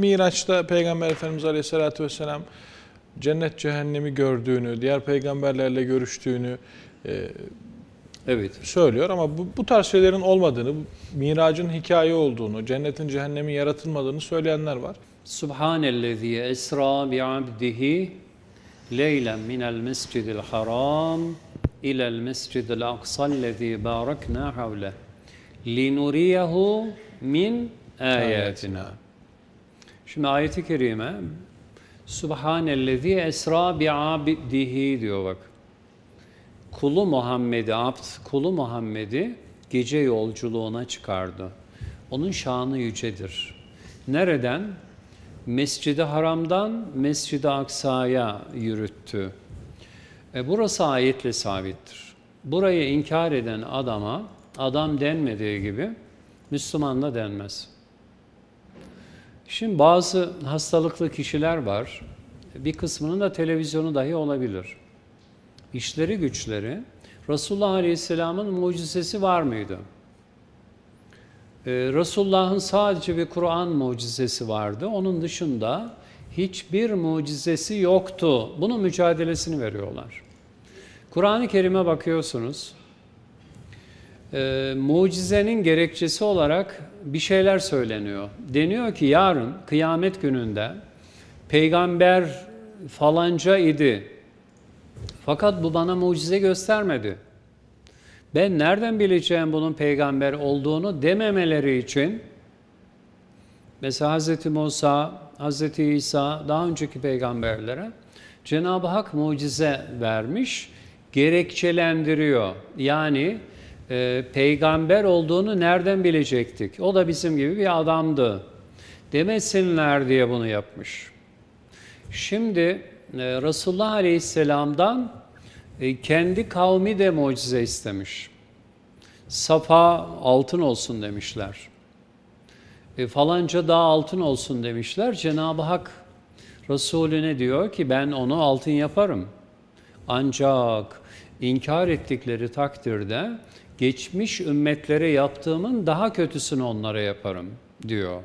Miraç'ta Peygamber Efendimiz Aleyhisselatü Vesselam cennet cehennemi gördüğünü, diğer peygamberlerle görüştüğünü e, Evet. söylüyor ama bu, bu tarz şeylerin olmadığını, miracın hikaye olduğunu, cennetin cehennemin yaratılmadığını söyleyenler var. Subhanellezi esra bi'abdihi leylen minel mescidil haram ilel mescidil aksallezi barakna havle linuriyehu min ayatina. Şimdi ayeti kerime Subhanellezi esra bi'abdihi diyor bak. Kulu Muhammed'i, abd kulu Muhammed'i gece yolculuğuna çıkardı. Onun şanı yücedir. Nereden? Mescid-i Haram'dan Mescid-i Aksa'ya yürüttü. E burası ayetle sabittir. Burayı inkar eden adama adam denmediği gibi Müslüman da denmez. Şimdi bazı hastalıklı kişiler var. Bir kısmının da televizyonu dahi olabilir. İşleri güçleri Resulullah Aleyhisselam'ın mucizesi var mıydı? Ee, Resulullah'ın sadece bir Kur'an mucizesi vardı. Onun dışında hiçbir mucizesi yoktu. Bunun mücadelesini veriyorlar. Kur'an-ı Kerim'e bakıyorsunuz. Ee, mucizenin gerekçesi olarak bir şeyler söyleniyor. Deniyor ki yarın kıyamet gününde peygamber falanca idi. Fakat bu bana mucize göstermedi. Ben nereden bileceğim bunun peygamber olduğunu dememeleri için mesela Hz. Musa, Hz. İsa daha önceki peygamberlere Cenab-ı Hak mucize vermiş, gerekçelendiriyor. Yani e, peygamber olduğunu nereden bilecektik? O da bizim gibi bir adamdı. Demesinler diye bunu yapmış. Şimdi e, Resulullah Aleyhisselam'dan e, kendi kavmi de mucize istemiş. Safa altın olsun demişler. E, falanca dağ altın olsun demişler. Cenab-ı Hak Resulüne diyor ki ben onu altın yaparım. Ancak inkar ettikleri takdirde geçmiş ümmetlere yaptığımın daha kötüsünü onlara yaparım diyor.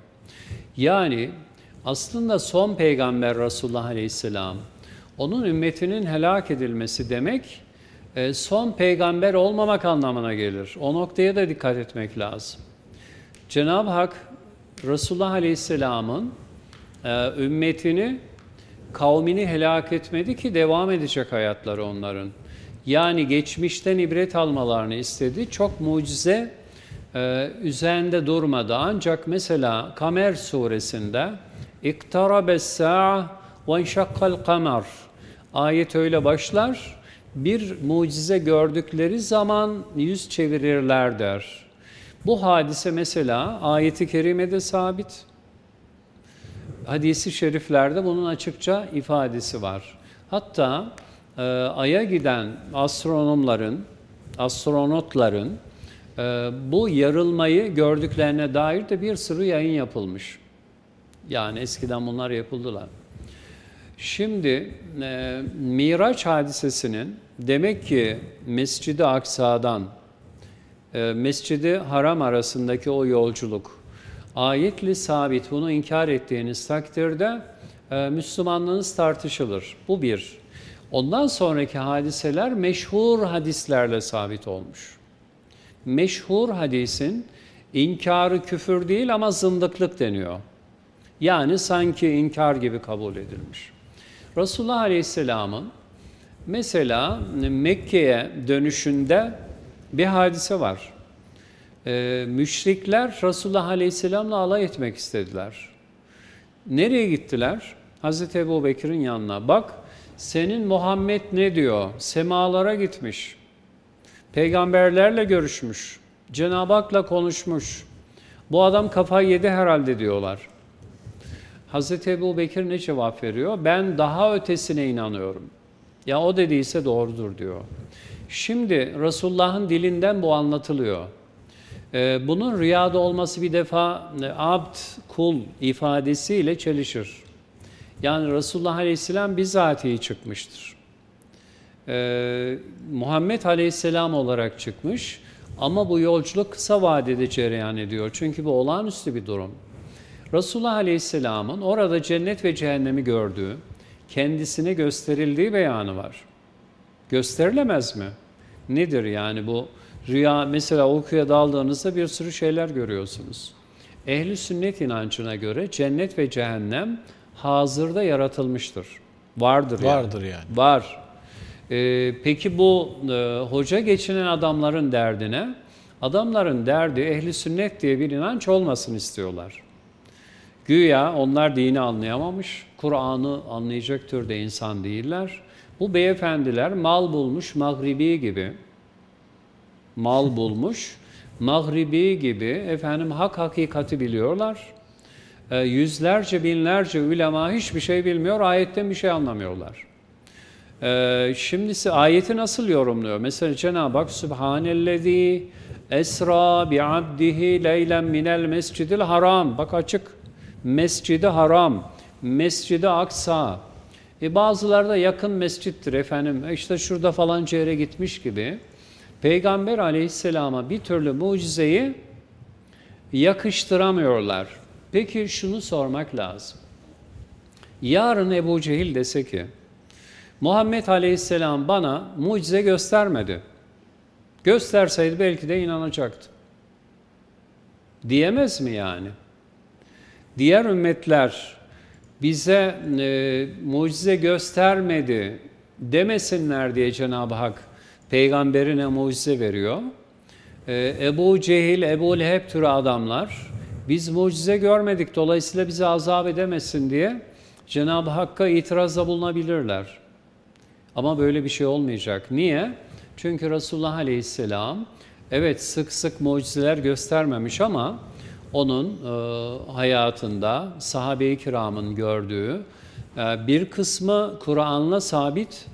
Yani aslında son peygamber Resulullah Aleyhisselam onun ümmetinin helak edilmesi demek e, son peygamber olmamak anlamına gelir. O noktaya da dikkat etmek lazım. Cenab-ı Hak Resulullah Aleyhisselam'ın e, ümmetini kavmini helak etmedi ki devam edecek hayatları onların. Yani geçmişten ibret almalarını istedi. Çok mucize e, üzerinde durmadı. Ancak mesela Kamer suresinde İktarabes sa'a ve enşakkal kamer ayet öyle başlar. Bir mucize gördükleri zaman yüz çevirirler der. Bu hadise mesela ayeti kerimede sabit. Hadisi şeriflerde bunun açıkça ifadesi var. Hatta e, Ay'a giden astronomların, astronotların e, bu yarılmayı gördüklerine dair de bir sürü yayın yapılmış. Yani eskiden bunlar yapıldılar. Şimdi e, Miraç hadisesinin demek ki Mescid-i Aksa'dan e, Mescid-i Haram arasındaki o yolculuk ayetli sabit bunu inkar ettiğiniz takdirde e, Müslümanlığınız tartışılır. Bu bir. Ondan sonraki hadiseler meşhur hadislerle sabit olmuş. Meşhur hadisin inkarı küfür değil ama zındıklık deniyor. Yani sanki inkar gibi kabul edilmiş. Resulullah Aleyhisselam'ın mesela Mekke'ye dönüşünde bir hadise var. Ee, müşrikler Resulullah Aleyhisselam'la alay etmek istediler. Nereye gittiler? Hazreti Ebu Bekir'in yanına. Bak senin Muhammed ne diyor? Semalara gitmiş. Peygamberlerle görüşmüş. Cenab-ı Hak'la konuşmuş. Bu adam kafayı yedi herhalde diyorlar. Hazreti Ebu Bekir ne cevap veriyor? Ben daha ötesine inanıyorum. Ya o dediyse doğrudur diyor. Şimdi Resulullah'ın dilinden bu anlatılıyor. Ee, bunun rüyada olması bir defa e, abd, kul ifadesiyle çelişir. Yani Resulullah Aleyhisselam bizatihi çıkmıştır. Ee, Muhammed Aleyhisselam olarak çıkmış ama bu yolculuk kısa vadede cereyan ediyor. Çünkü bu olağanüstü bir durum. Resulullah Aleyhisselam'ın orada cennet ve cehennemi gördüğü, kendisine gösterildiği beyanı var. Gösterilemez mi? Nedir yani bu rüya? Mesela uykuya daldığınızda bir sürü şeyler görüyorsunuz. Ehli sünnet inancına göre cennet ve cehennem hazırda yaratılmıştır. Vardır yani. Vardır yani. Var. Ee, peki bu e, hoca geçinen adamların derdine, adamların derdi ehli sünnet diye bir inanç olmasın istiyorlar. Güya onlar dini anlayamamış, Kur'an'ı anlayacak türde insan değiller. Bu beyefendiler mal bulmuş Magribi gibi, mal bulmuş Magribi gibi efendim hak hakikati biliyorlar. Ee, yüzlerce binlerce ulema hiçbir şey bilmiyor, ayetten bir şey anlamıyorlar. Ee, şimdisi ayeti nasıl yorumluyor? Mesela Cenab-ı Hak Subhanellezi esra bi abdihi leylen minel mescidil haram. Bak açık. Mescidi haram, mescidi aksa. E bazıları da yakın mescittir efendim. E İşte şurada falan yere gitmiş gibi. Peygamber aleyhisselama bir türlü mucizeyi yakıştıramıyorlar. Peki şunu sormak lazım. Yarın Ebu Cehil dese ki, Muhammed Aleyhisselam bana mucize göstermedi. Gösterseydi belki de inanacaktım. Diyemez mi yani? Diğer ümmetler bize e, mucize göstermedi demesinler diye Cenab-ı Hak peygamberine mucize veriyor. E, Ebu Cehil, Ebu Leheb türü adamlar biz mucize görmedik dolayısıyla bizi azap edemesin diye Cenab-ı Hakk'a itirazda bulunabilirler. Ama böyle bir şey olmayacak. Niye? Çünkü Resulullah Aleyhisselam evet sık sık mucizeler göstermemiş ama onun e, hayatında sahabe-i kiramın gördüğü e, bir kısmı Kur'an'la sabit,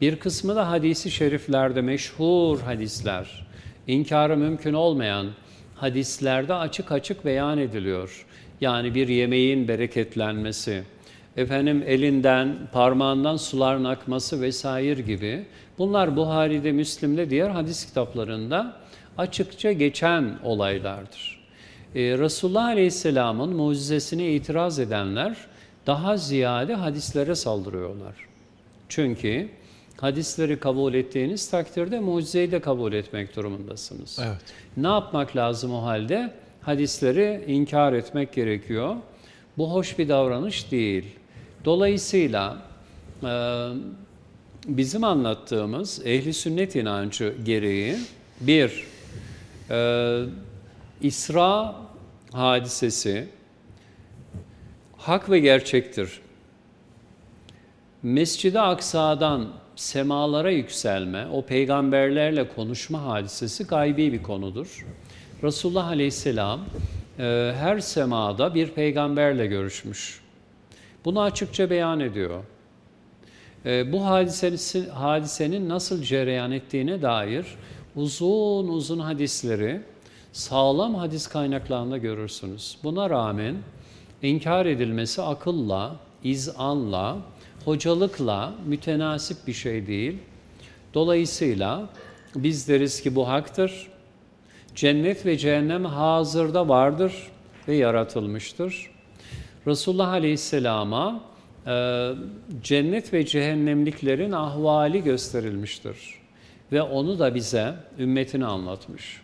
bir kısmı da hadisi şeriflerde meşhur hadisler, inkarı mümkün olmayan hadislerde açık açık beyan ediliyor. Yani bir yemeğin bereketlenmesi, efendim elinden, parmağından suların akması vesaire gibi bunlar Buhari'de, Müslim'de, diğer hadis kitaplarında açıkça geçen olaylardır. Ee, Resulullah Aleyhisselam'ın mucizesine itiraz edenler daha ziyade hadislere saldırıyorlar. Çünkü hadisleri kabul ettiğiniz takdirde mucizeyi de kabul etmek durumundasınız. Evet. Ne yapmak lazım o halde? Hadisleri inkar etmek gerekiyor. Bu hoş bir davranış değil. Dolayısıyla e, bizim anlattığımız ehli sünnet inancı gereği bir e, İsra hadisesi hak ve gerçektir. Mescid-i Aksa'dan semalara yükselme, o peygamberlerle konuşma hadisesi gaybi bir konudur. Resulullah Aleyhisselam e, her semada bir peygamberle görüşmüş. Bunu açıkça beyan ediyor. E, bu hadisenin, hadisenin nasıl cereyan ettiğine dair uzun uzun hadisleri sağlam hadis kaynaklarında görürsünüz. Buna rağmen inkar edilmesi akılla, izanla, hocalıkla mütenasip bir şey değil. Dolayısıyla biz deriz ki bu haktır. Cennet ve cehennem hazırda vardır ve yaratılmıştır. Resulullah Aleyhisselam'a e, cennet ve cehennemliklerin ahvali gösterilmiştir. Ve onu da bize, ümmetini anlatmış.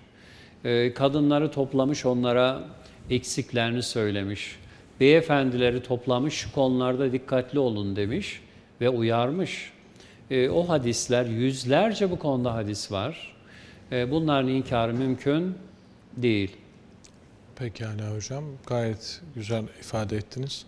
E, kadınları toplamış, onlara eksiklerini söylemiş. Beyefendileri toplamış, şu konularda dikkatli olun demiş ve uyarmış. E, o hadisler, yüzlerce bu konuda hadis var. E, bunların inkarı mümkün değil. Pekala hocam. Gayet güzel ifade ettiniz.